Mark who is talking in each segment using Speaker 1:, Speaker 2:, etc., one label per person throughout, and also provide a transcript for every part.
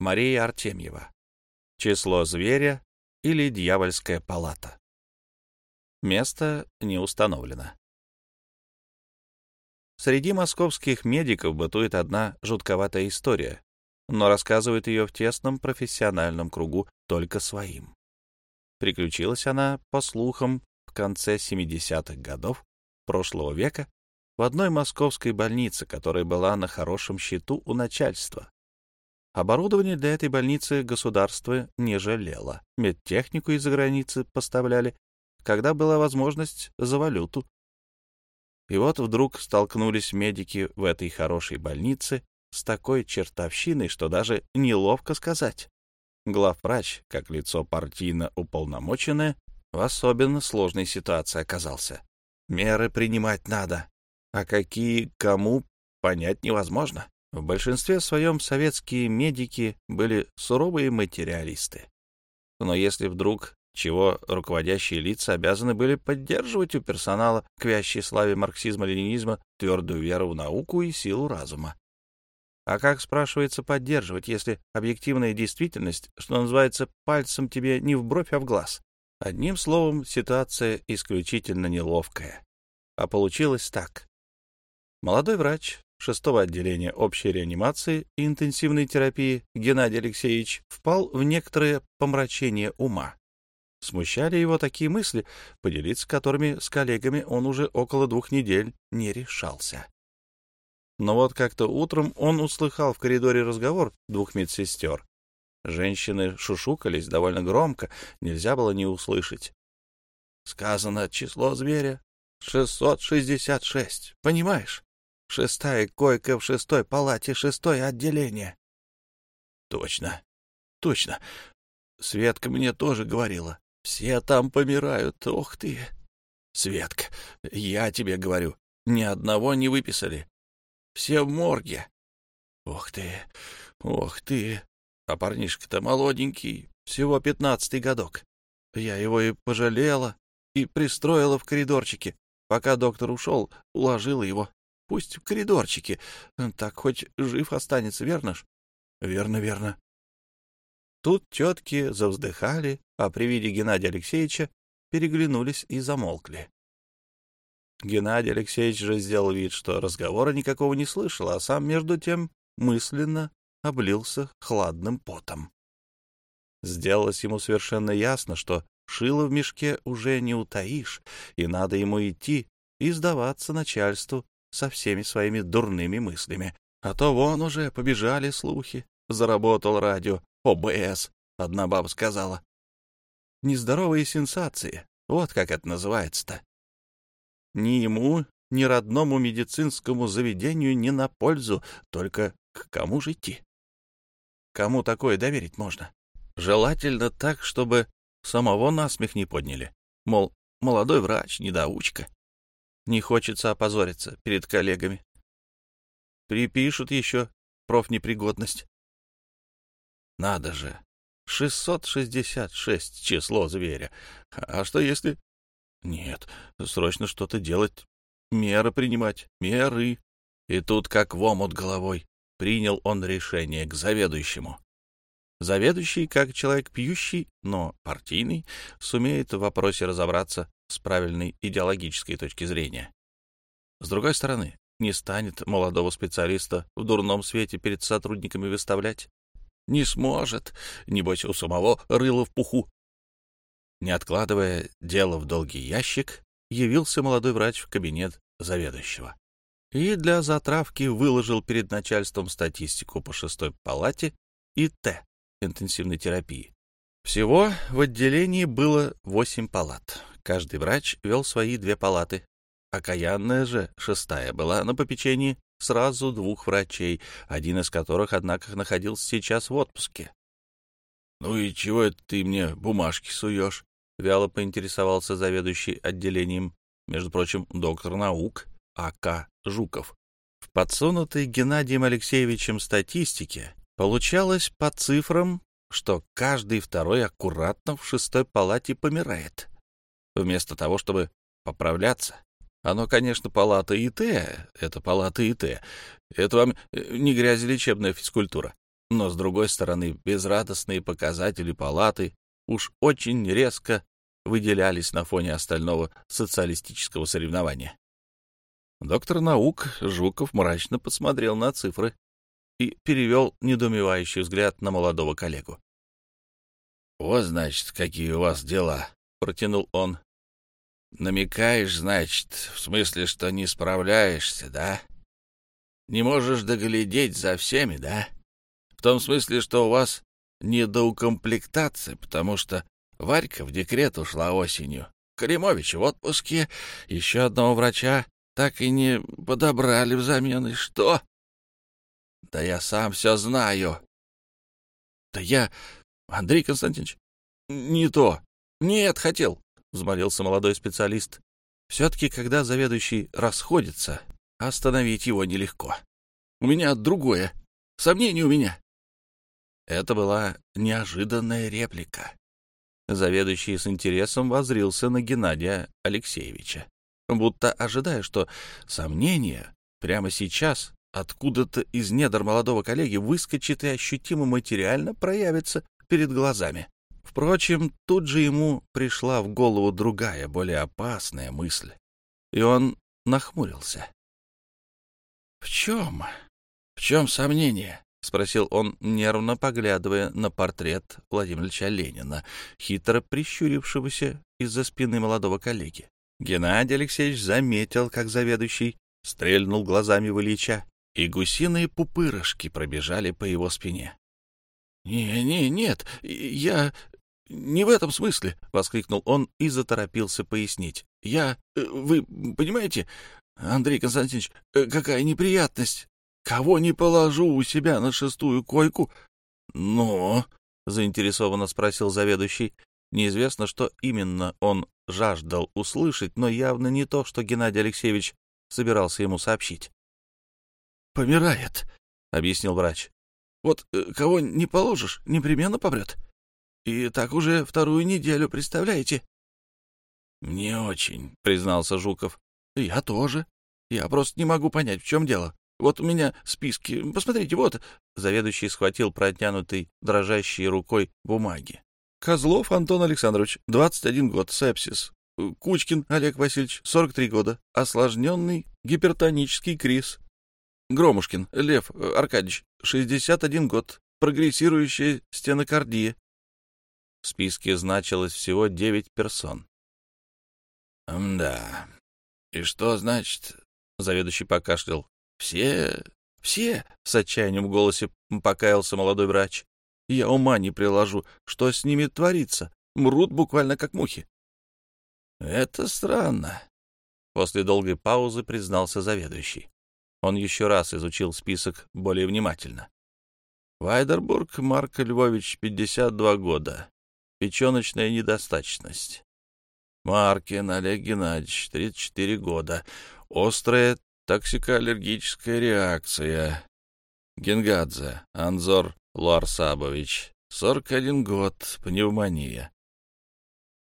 Speaker 1: Мария Артемьева. Число зверя или дьявольская палата. Место не установлено. Среди московских медиков бытует одна жутковатая история, но рассказывают ее в тесном профессиональном кругу только своим. Приключилась она, по слухам, в конце 70-х годов прошлого века в одной московской больнице, которая была на хорошем счету у начальства. Оборудование для этой больницы государство не жалело. Медтехнику из-за границы поставляли, когда была возможность за валюту. И вот вдруг столкнулись медики в этой хорошей больнице с такой чертовщиной, что даже неловко сказать. Главврач, как лицо партийно уполномоченное, в особенно сложной ситуации оказался. Меры принимать надо, а какие кому понять невозможно. В большинстве своем советские медики были суровые материалисты. Но если вдруг чего руководящие лица обязаны были поддерживать у персонала к вящей славе марксизма-ленинизма твердую веру в науку и силу разума. А как, спрашивается, поддерживать, если объективная действительность, что называется, пальцем тебе не в бровь, а в глаз? Одним словом, ситуация исключительно неловкая. А получилось так. Молодой врач шестого отделения общей реанимации и интенсивной терапии Геннадий Алексеевич впал в некоторое помрачение ума. Смущали его такие мысли, поделиться которыми с коллегами он уже около двух недель не решался. Но вот как-то утром он услыхал в коридоре разговор двух медсестер. Женщины шушукались довольно громко, нельзя было не услышать. Сказано число зверя — 666, понимаешь? Шестая койка в шестой палате, шестое отделение. Точно, точно. Светка мне тоже говорила. Все там помирают, ох ты. Светка, я тебе говорю, ни одного не выписали. Все в морге. Ох ты, ох ты. А парнишка-то молоденький, всего пятнадцатый годок. Я его и пожалела, и пристроила в коридорчике. Пока доктор ушел, уложила его. Пусть в коридорчике. Так хоть жив останется, верно ж? Верно, верно. Тут тетки завздыхали, а при виде Геннадия Алексеевича переглянулись и замолкли. Геннадий Алексеевич же сделал вид, что разговора никакого не слышал, а сам, между тем, мысленно облился хладным потом. Сделалось ему совершенно ясно, что шило в мешке уже не утаишь, и надо ему идти и сдаваться начальству со всеми своими дурными мыслями. А то вон уже побежали слухи. Заработал радио. ОБС, одна баба сказала. Нездоровые сенсации. Вот как это называется-то. Ни ему, ни родному медицинскому заведению не на пользу, только к кому же идти? Кому такое доверить можно? Желательно так, чтобы самого насмех не подняли. Мол, молодой врач, недоучка. Не хочется опозориться перед коллегами. Припишут еще профнепригодность. Надо же. 666 число зверя. А что если... Нет, срочно что-то делать. Меры принимать. Меры. И тут как в омут головой. Принял он решение к заведующему. Заведующий, как человек пьющий, но партийный, сумеет в вопросе разобраться с правильной идеологической точки зрения. С другой стороны, не станет молодого специалиста в дурном свете перед сотрудниками выставлять. Не сможет, небось, у самого рыло в пуху. Не откладывая дело в долгий ящик, явился молодой врач в кабинет заведующего и для затравки выложил перед начальством статистику по шестой палате и Т интенсивной терапии. Всего в отделении было восемь палат. Каждый врач вел свои две палаты. Окаянная же, шестая, была на попечении сразу двух врачей, один из которых, однако, находился сейчас в отпуске. — Ну и чего это ты мне бумажки суешь? — вяло поинтересовался заведующий отделением, между прочим, доктор наук А.К. Жуков. В подсунутой Геннадием Алексеевичем статистике получалось по цифрам, что каждый второй аккуратно в шестой палате помирает вместо того, чтобы поправляться. Оно, конечно, палата ИТ, это палата ИТ. Это вам э, не грязелечебная физкультура. Но, с другой стороны, безрадостные показатели палаты уж очень резко выделялись на фоне остального социалистического соревнования. Доктор наук Жуков мрачно посмотрел на цифры и перевел недоумевающий взгляд на молодого коллегу. — Вот, значит, какие у вас дела, — протянул он. — Намекаешь, значит, в смысле, что не справляешься, да? Не можешь доглядеть за всеми, да? В том смысле, что у вас недоукомплектация, потому что Варька в декрет ушла осенью. Калимович в отпуске, еще одного врача так и не подобрали взамен. И что? Да я сам все знаю. Да я, Андрей Константинович, не то. Нет, хотел, — взмолился молодой специалист. Все-таки, когда заведующий расходится, остановить его нелегко. У меня другое. Сомнение у меня. Это была неожиданная реплика. Заведующий с интересом возрился на Геннадия Алексеевича, будто ожидая, что сомнение прямо сейчас откуда-то из недр молодого коллеги выскочит и ощутимо материально проявится перед глазами. Впрочем, тут же ему пришла в голову другая, более опасная мысль, и он нахмурился. — В чем? В чем сомнение? — спросил он, нервно поглядывая на портрет Владимира Ильича Ленина, хитро прищурившегося из-за спины молодого коллеги. Геннадий Алексеевич заметил, как заведующий стрельнул глазами в Ильича, и гусиные пупырышки пробежали по его спине. — Не, не, нет, я не в этом смысле, — воскликнул он и заторопился пояснить. — Я... Э, вы понимаете, Андрей Константинович, э, какая неприятность? Кого не положу у себя на шестую койку? — Но, — заинтересованно спросил заведующий. Неизвестно, что именно он жаждал услышать, но явно не то, что Геннадий Алексеевич собирался ему сообщить. — Помирает, — объяснил врач. — Вот э, кого не положишь, непременно помрет. И так уже вторую неделю, представляете? — Не очень, — признался Жуков. — Я тоже. Я просто не могу понять, в чем дело. Вот у меня списки. Посмотрите, вот. Заведующий схватил протянутый дрожащей рукой бумаги. Козлов Антон Александрович, 21 год, сепсис. Кучкин Олег Васильевич, 43 года, осложненный гипертонический криз. Громушкин Лев Аркадьевич, 61 год, прогрессирующая стенокардия. В списке значилось всего 9 персон. «Да. И что значит?» — заведующий покашлял. Все, все, с отчаянием в голосе покаялся молодой врач. Я ума не приложу, что с ними творится. Мрут буквально как мухи. Это странно. После долгой паузы признался заведующий. Он еще раз изучил список более внимательно. Вайдербург Марк Львович, 52 года. Печеночная недостаточность. Маркин Олег Геннадьевич, 34 года. Острая Токсикоаллергическая реакция. Генгадзе Анзор Луарсабович. 41 год. Пневмония.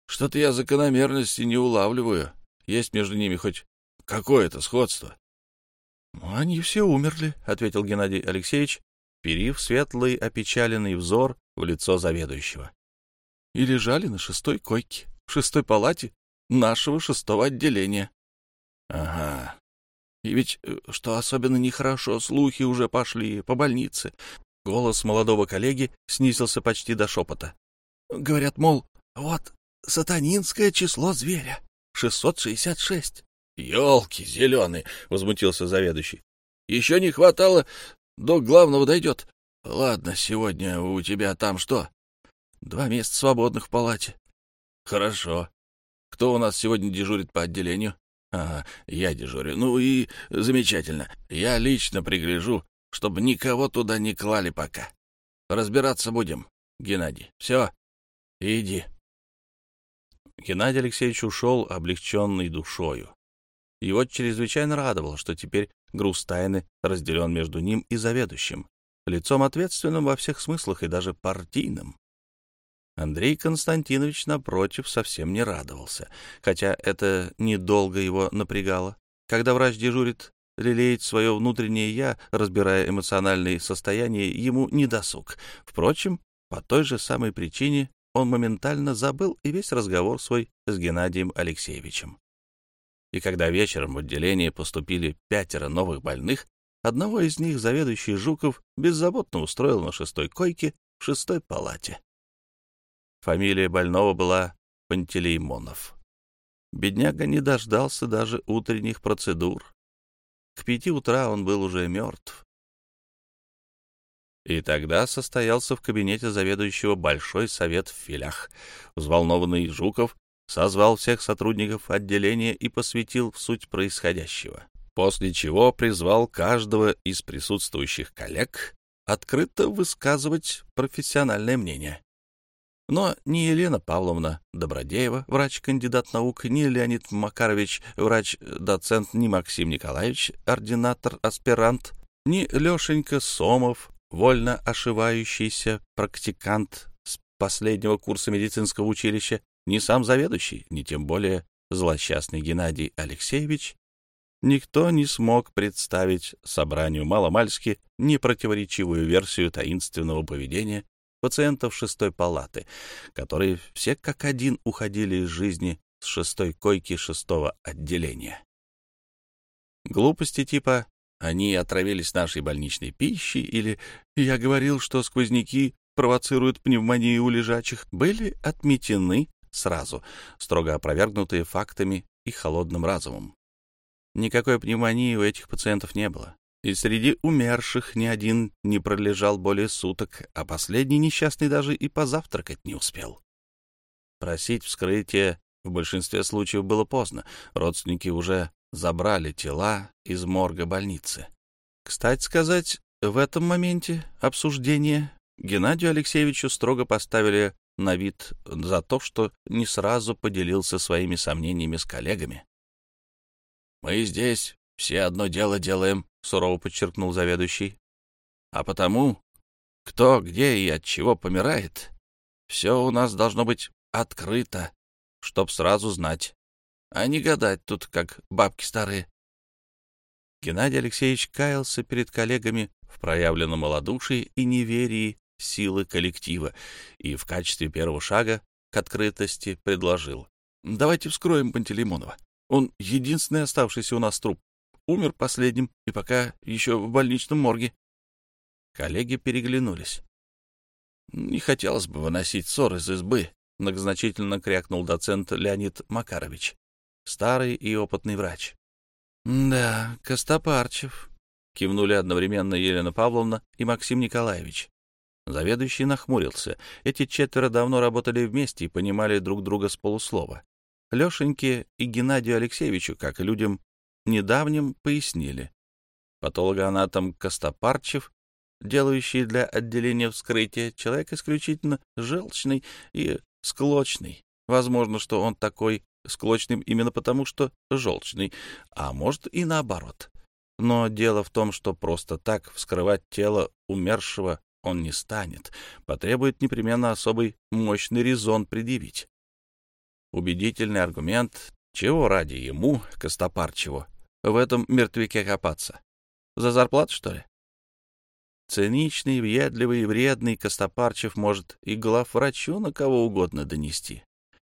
Speaker 1: Что-то я закономерности не улавливаю. Есть между ними хоть какое-то сходство. — Они все умерли, — ответил Геннадий Алексеевич, перив светлый опечаленный взор в лицо заведующего. — И лежали на шестой койке, в шестой палате нашего шестого отделения. — Ага, и ведь, э, что особенно нехорошо, слухи уже пошли по больнице. Голос молодого коллеги снизился почти до шепота. Говорят, мол, вот сатанинское число зверя — 666. — Елки зеленые! — возмутился заведующий. — Еще не хватало, до главного дойдет. Ладно, сегодня у тебя там что? Два места свободных в палате. Хорошо. Кто у нас сегодня дежурит по отделению? Ага, я дежурю. Ну и замечательно. Я лично пригляжу, чтобы никого туда не клали пока. Разбираться будем, Геннадий. Все, иди. Геннадий Алексеевич ушел, облегченный душою. Его чрезвычайно радовало, что теперь груз тайны разделен между ним и заведующим, лицом ответственным во всех смыслах и даже партийным. Андрей Константинович, напротив, совсем не радовался, хотя это недолго его напрягало. Когда врач дежурит лелеять свое внутреннее «я», разбирая эмоциональные состояния, ему не досуг. Впрочем, по той же самой причине он моментально забыл и весь разговор свой с Геннадием Алексеевичем. И когда вечером в отделение поступили пятеро новых больных, одного из них заведующий Жуков беззаботно устроил на шестой койке в шестой палате. Фамилия больного была Пантелеймонов. Бедняга не дождался даже утренних процедур. К пяти утра он был уже мертв. И тогда состоялся в кабинете заведующего Большой совет в филях. Взволнованный Жуков созвал всех сотрудников отделения и посвятил в суть происходящего, после чего призвал каждого из присутствующих коллег открыто высказывать профессиональное мнение. Но ни Елена Павловна Добродеева, врач-кандидат наук, ни Леонид Макарович, врач-доцент, ни Максим Николаевич, ординатор-аспирант, ни Лешенька Сомов, вольно ошивающийся практикант с последнего курса медицинского училища, ни сам заведующий, ни тем более злосчастный Геннадий Алексеевич, никто не смог представить собранию маломальски непротиворечивую версию таинственного поведения пациентов шестой палаты, которые все как один уходили из жизни с шестой койки шестого отделения. Глупости типа «они отравились нашей больничной пищей» или «я говорил, что сквозняки провоцируют пневмонию у лежачих» были отметены сразу, строго опровергнутые фактами и холодным разумом. Никакой пневмонии у этих пациентов не было и среди умерших ни один не пролежал более суток, а последний несчастный даже и позавтракать не успел. Просить вскрытие в большинстве случаев было поздно, родственники уже забрали тела из морга больницы. Кстати сказать, в этом моменте обсуждения Геннадию Алексеевичу строго поставили на вид за то, что не сразу поделился своими сомнениями с коллегами. «Мы здесь все одно дело делаем», — сурово подчеркнул заведующий. «А потому, кто, где и от чего помирает, все у нас должно быть открыто, чтоб сразу знать, а не гадать тут, как бабки старые». Геннадий Алексеевич каялся перед коллегами в проявленном малодушии и неверии силы коллектива и в качестве первого шага к открытости предложил. «Давайте вскроем Пантелеймонова. Он единственный оставшийся у нас труп умер последним и пока еще в больничном морге. Коллеги переглянулись. «Не хотелось бы выносить ссор из избы», — многозначительно крякнул доцент Леонид Макарович, старый и опытный врач. «Да, Костопарчев», — кивнули одновременно Елена Павловна и Максим Николаевич. Заведующий нахмурился. Эти четверо давно работали вместе и понимали друг друга с полуслова. Лешеньке и Геннадию Алексеевичу, как и людям недавнем пояснили. Патологоанатом Костопарчев, делающий для отделения вскрытия, человек исключительно желчный и склочный. Возможно, что он такой склочным именно потому, что желчный, а может и наоборот. Но дело в том, что просто так вскрывать тело умершего он не станет, потребует непременно особый мощный резон предъявить. Убедительный аргумент, чего ради ему, Костопарчеву, в этом мертвяке копаться? За зарплату, что ли? Циничный, въедливый и вредный Костопарчев может и главврачу на кого угодно донести.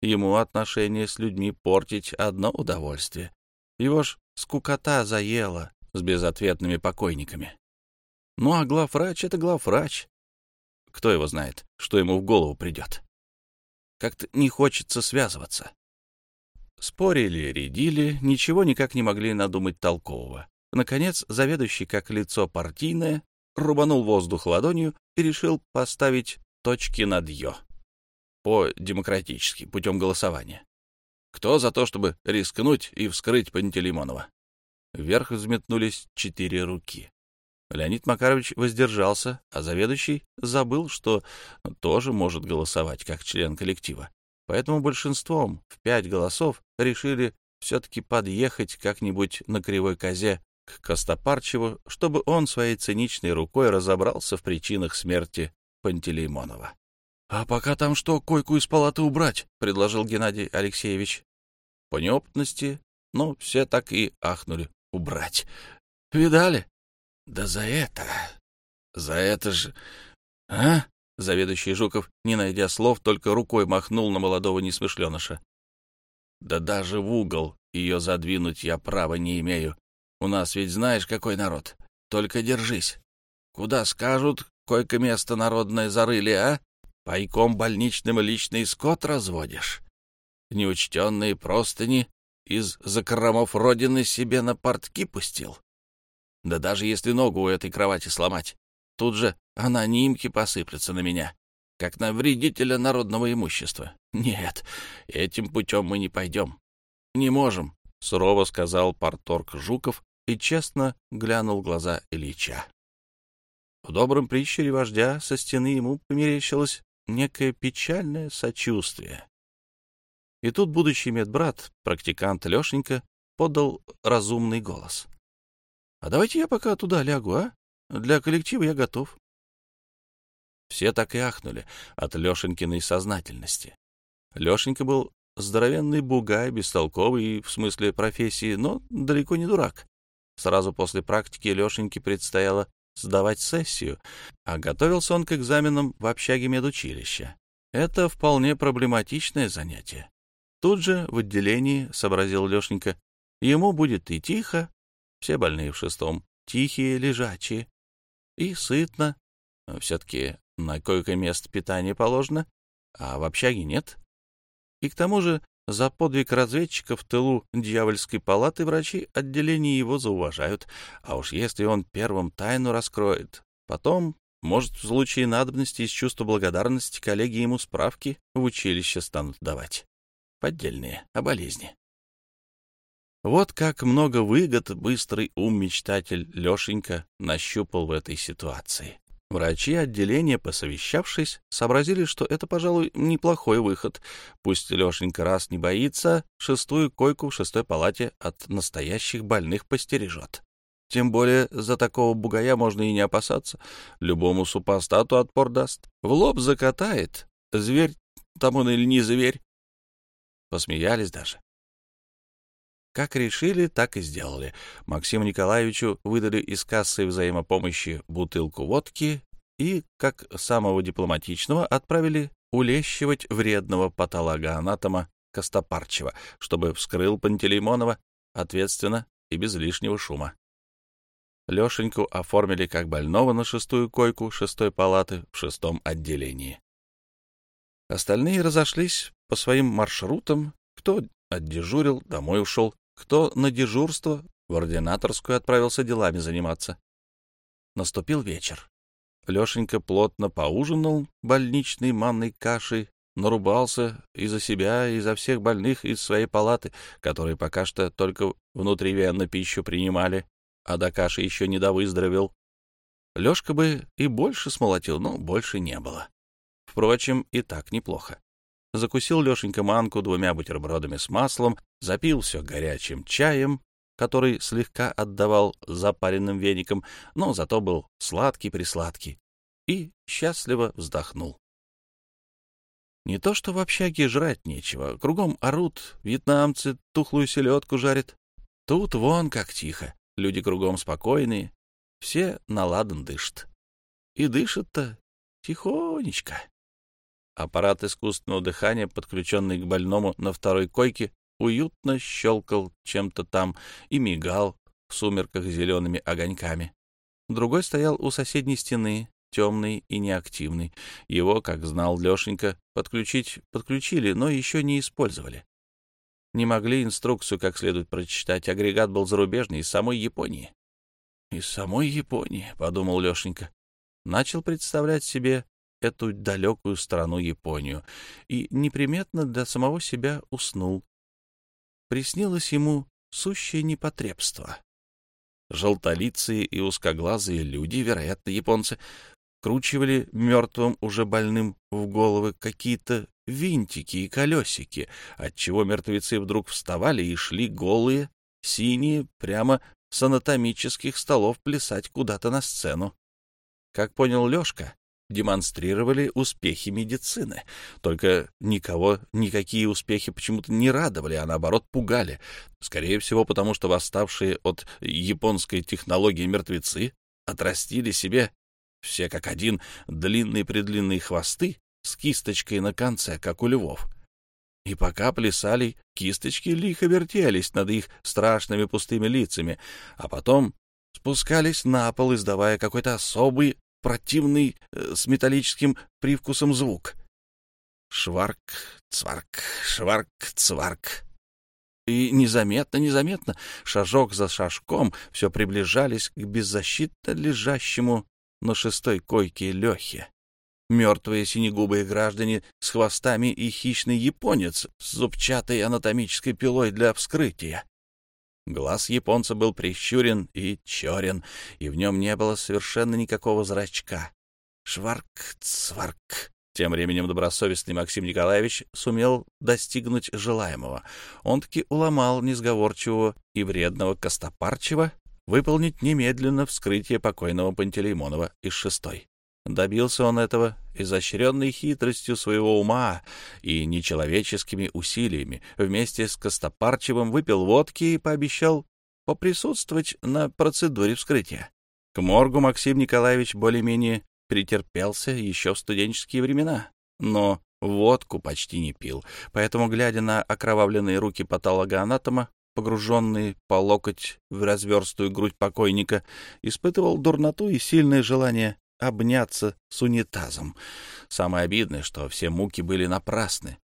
Speaker 1: Ему отношения с людьми портить одно удовольствие. Его ж скукота заела с безответными покойниками. Ну а главврач — это главврач. Кто его знает, что ему в голову придет? Как-то не хочется связываться. Спорили, рядили, ничего никак не могли надумать толкового. Наконец, заведующий, как лицо партийное, рубанул воздух ладонью и решил поставить точки над «ё» по-демократически, путем голосования. Кто за то, чтобы рискнуть и вскрыть Пантелеймонова? Вверх взметнулись четыре руки. Леонид Макарович воздержался, а заведующий забыл, что тоже может голосовать как член коллектива. Поэтому большинством в пять голосов решили все-таки подъехать как-нибудь на кривой козе к Костопарчеву, чтобы он своей циничной рукой разобрался в причинах смерти Пантелеймонова. — А пока там что, койку из палаты убрать? — предложил Геннадий Алексеевич. По неопытности, ну, все так и ахнули. Убрать. Видали? Да за это... За это же... А? Заведующий Жуков, не найдя слов, только рукой махнул на молодого несмышленыша. Да даже в угол ее задвинуть я права не имею. У нас ведь знаешь, какой народ. Только держись. Куда скажут, койко-место народное зарыли, а? Пайком больничным личный скот разводишь. Неучтенные простыни из закромов родины себе на портки пустил. Да даже если ногу у этой кровати сломать, тут же анонимки посыплются на меня, как на вредителя народного имущества. Нет, этим путем мы не пойдем. Не можем, — сурово сказал парторг Жуков и честно глянул в глаза Ильича. В добром прищуре вождя со стены ему померещилось некое печальное сочувствие. И тут будущий медбрат, практикант Лешенька, подал разумный голос. — А давайте я пока туда лягу, а? Для коллектива я готов. Все так и ахнули от Лешенькиной сознательности. Лешенька был здоровенный бугай, бестолковый в смысле профессии, но далеко не дурак. Сразу после практики Лешеньке предстояло сдавать сессию, а готовился он к экзаменам в общаге медучилища. Это вполне проблематичное занятие. Тут же в отделении, сообразил Лешенька, ему будет и тихо, все больные в шестом, тихие, лежачие, и сытно, все-таки на койко-мест питание положено, а в общаге нет. И к тому же за подвиг разведчика в тылу дьявольской палаты врачи отделения его зауважают, а уж если он первым тайну раскроет, потом, может, в случае надобности из чувства благодарности коллеги ему справки в училище станут давать. Поддельные, о болезни. Вот как много выгод быстрый ум-мечтатель Лешенька нащупал в этой ситуации. Врачи отделения, посовещавшись, сообразили, что это, пожалуй, неплохой выход. Пусть Лешенька раз не боится, шестую койку в шестой палате от настоящих больных постережет. Тем более за такого бугая можно и не опасаться. Любому супостату отпор даст. В лоб закатает. Зверь, там он или не зверь. Посмеялись даже. Как решили, так и сделали. Максиму Николаевичу выдали из кассы взаимопомощи бутылку водки и, как самого дипломатичного, отправили улещивать вредного патологоанатома Костопарчева, чтобы вскрыл Пантелеймонова ответственно и без лишнего шума. Лешеньку оформили как больного на шестую койку шестой палаты в шестом отделении. Остальные разошлись по своим маршрутам, кто отдежурил, домой ушел, кто на дежурство в ординаторскую отправился делами заниматься. Наступил вечер. Лешенька плотно поужинал больничной манной кашей, нарубался и за себя, и за всех больных из своей палаты, которые пока что только внутривенно пищу принимали, а до каши еще не довыздоровел. Лешка бы и больше смолотил, но больше не было. Впрочем, и так неплохо. Закусил Лешенька манку двумя бутербродами с маслом, запил все горячим чаем, который слегка отдавал запаренным веником, но зато был сладкий-присладкий, и счастливо вздохнул. Не то что в общаге жрать нечего, кругом орут, вьетнамцы тухлую селедку жарят. Тут вон как тихо, люди кругом спокойные, все наладан дышат. И дышат-то тихонечко. Аппарат искусственного дыхания, подключенный к больному на второй койке, уютно щелкал чем-то там и мигал в сумерках зелеными огоньками. Другой стоял у соседней стены, темный и неактивный. Его, как знал Лешенька, подключить подключили, но еще не использовали. Не могли инструкцию как следует прочитать. Агрегат был зарубежный, из самой Японии. «Из самой Японии», — подумал Лешенька. Начал представлять себе эту далекую страну Японию и неприметно для самого себя уснул. Приснилось ему сущее непотребство. Желтолицые и узкоглазые люди, вероятно, японцы, кручивали мертвым уже больным в головы какие-то винтики и колесики, отчего мертвецы вдруг вставали и шли голые, синие, прямо с анатомических столов плясать куда-то на сцену. Как понял Лёшка, демонстрировали успехи медицины. Только никого никакие успехи почему-то не радовали, а наоборот пугали. Скорее всего, потому что восставшие от японской технологии мертвецы отрастили себе все как один длинные-предлинные хвосты с кисточкой на конце, как у львов. И пока плясали, кисточки лихо вертелись над их страшными пустыми лицами, а потом спускались на пол, издавая какой-то особый противный э, с металлическим привкусом звук. Шварк, цварк, шварк, цварк. И незаметно, незаметно, шажок за шажком, все приближались к беззащитно лежащему на шестой койке Лехе. Мертвые синегубые граждане с хвостами и хищный японец с зубчатой анатомической пилой для вскрытия. Глаз японца был прищурен и черен, и в нем не было совершенно никакого зрачка. Шварк-цварк. Тем временем добросовестный Максим Николаевич сумел достигнуть желаемого. Он таки уломал несговорчивого и вредного Костопарчева выполнить немедленно вскрытие покойного Пантелеймонова из шестой. Добился он этого изощренной хитростью своего ума и нечеловеческими усилиями. Вместе с Костопарчевым выпил водки и пообещал поприсутствовать на процедуре вскрытия. К моргу Максим Николаевич более-менее претерпелся еще в студенческие времена, но водку почти не пил, поэтому, глядя на окровавленные руки патологоанатома, погруженные по локоть в разверстую грудь покойника, испытывал дурноту и сильное желание обняться с унитазом. Самое обидное, что все муки были напрасны.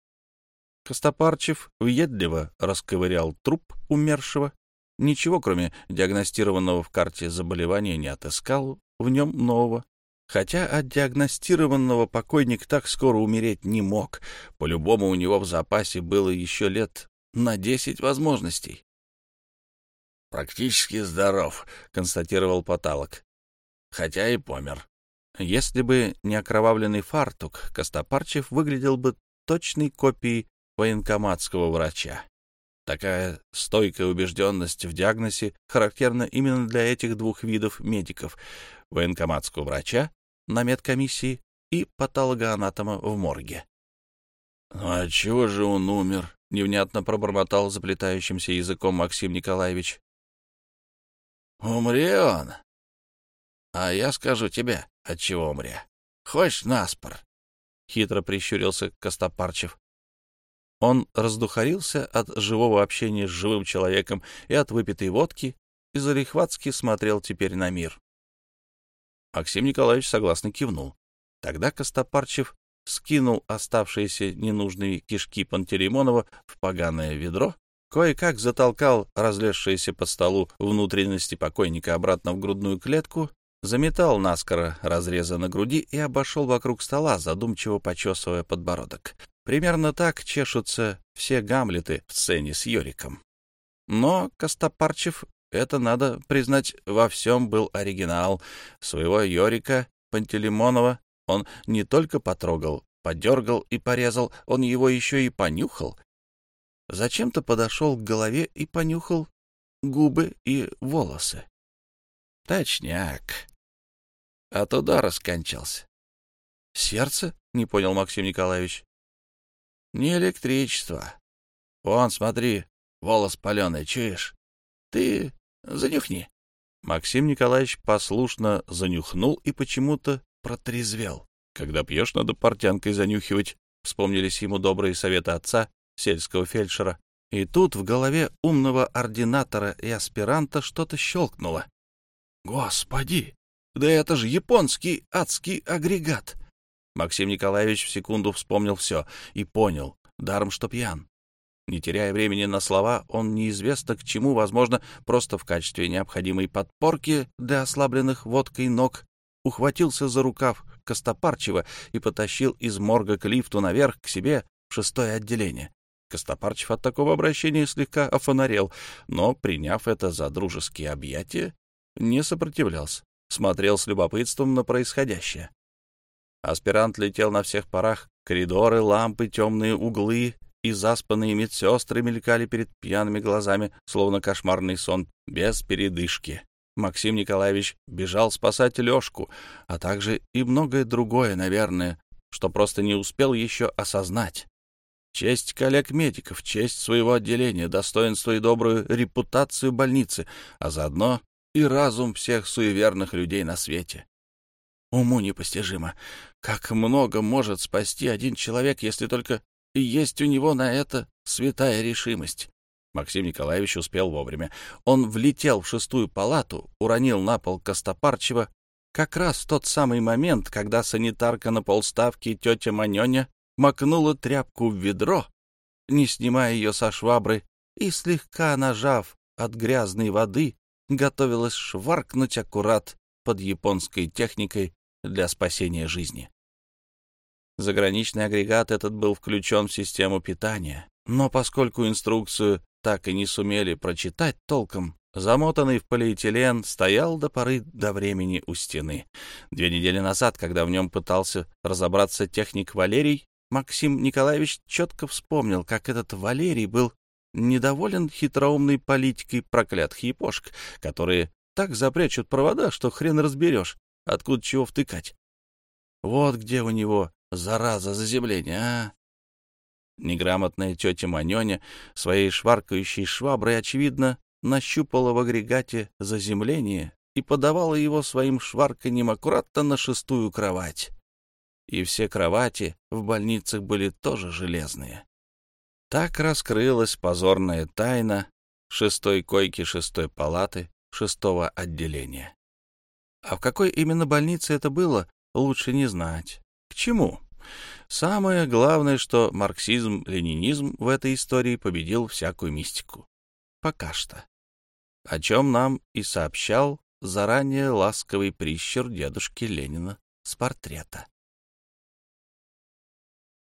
Speaker 1: Костопарчев въедливо расковырял труп умершего. Ничего, кроме диагностированного в карте заболевания, не отыскал в нем нового. Хотя от диагностированного покойник так скоро умереть не мог. По-любому у него в запасе было еще лет на десять возможностей. «Практически здоров», — констатировал Поталок. «Хотя и помер». Если бы не окровавленный фартук, Костопарчев выглядел бы точной копией военкоматского врача. Такая стойкая убежденность в диагнозе характерна именно для этих двух видов медиков — военкоматского врача на медкомиссии и патологоанатома в морге. «Ну а чего же он умер?» — невнятно пробормотал заплетающимся языком Максим Николаевич. «Умри он, а я скажу тебе, от чего умря. Хочешь наспор? Хитро прищурился Костопарчев. Он раздухарился от живого общения с живым человеком и от выпитой водки, и зарихватски смотрел теперь на мир. Максим Николаевич согласно кивнул. Тогда Костопарчев скинул оставшиеся ненужные кишки Пантелеймонова в поганое ведро, кое-как затолкал разлезшиеся по столу внутренности покойника обратно в грудную клетку заметал наскоро разрезы на груди и обошел вокруг стола, задумчиво почесывая подбородок. Примерно так чешутся все гамлеты в сцене с Йориком. Но Костопарчев, это надо признать, во всем был оригинал. Своего Йорика Пантелеймонова он не только потрогал, подергал и порезал, он его еще и понюхал. Зачем-то подошел к голове и понюхал губы и волосы. Точняк от удара скончался. — Сердце? — не понял Максим Николаевич. — Не электричество. Вон, смотри, волос паленый, чуешь? Ты занюхни. Максим Николаевич послушно занюхнул и почему-то протрезвел. Когда пьешь, надо портянкой занюхивать, вспомнились ему добрые советы отца, сельского фельдшера. И тут в голове умного ординатора и аспиранта что-то щелкнуло. «Господи! Да это же японский адский агрегат. Максим Николаевич в секунду вспомнил все и понял, даром что пьян. Не теряя времени на слова, он неизвестно к чему, возможно, просто в качестве необходимой подпорки для ослабленных водкой ног, ухватился за рукав Костопарчева и потащил из морга к лифту наверх к себе в шестое отделение. Костопарчев от такого обращения слегка офонарел, но, приняв это за дружеские объятия, не сопротивлялся смотрел с любопытством на происходящее. Аспирант летел на всех парах, коридоры, лампы, темные углы и заспанные медсестры мелькали перед пьяными глазами, словно кошмарный сон, без передышки. Максим Николаевич бежал спасать Лёшку, а также и многое другое, наверное, что просто не успел еще осознать. Честь коллег-медиков, честь своего отделения, достоинство и добрую репутацию больницы, а заодно и разум всех суеверных людей на свете. Уму непостижимо, как много может спасти один человек, если только и есть у него на это святая решимость. Максим Николаевич успел вовремя. Он влетел в шестую палату, уронил на пол Костопарчева как раз в тот самый момент, когда санитарка на полставки тетя Манёня макнула тряпку в ведро, не снимая ее со швабры, и, слегка нажав от грязной воды, готовилась шваркнуть аккурат под японской техникой для спасения жизни. Заграничный агрегат этот был включен в систему питания, но поскольку инструкцию так и не сумели прочитать толком, замотанный в полиэтилен, стоял до поры до времени у стены. Две недели назад, когда в нем пытался разобраться техник Валерий, Максим Николаевич четко вспомнил, как этот Валерий был недоволен хитроумной политикой проклятых япошек, которые так запрячут провода, что хрен разберешь, откуда чего втыкать. Вот где у него зараза заземления, а? Неграмотная тетя Манёня своей шваркающей шваброй, очевидно, нащупала в агрегате заземление и подавала его своим шварканьем аккуратно на шестую кровать. И все кровати в больницах были тоже железные. Так раскрылась позорная тайна шестой койки шестой палаты шестого отделения. А в какой именно больнице это было, лучше не знать. К чему? Самое главное, что марксизм-ленинизм в этой истории победил всякую мистику. Пока что. О чем нам и сообщал заранее ласковый прищур дедушки Ленина с портрета.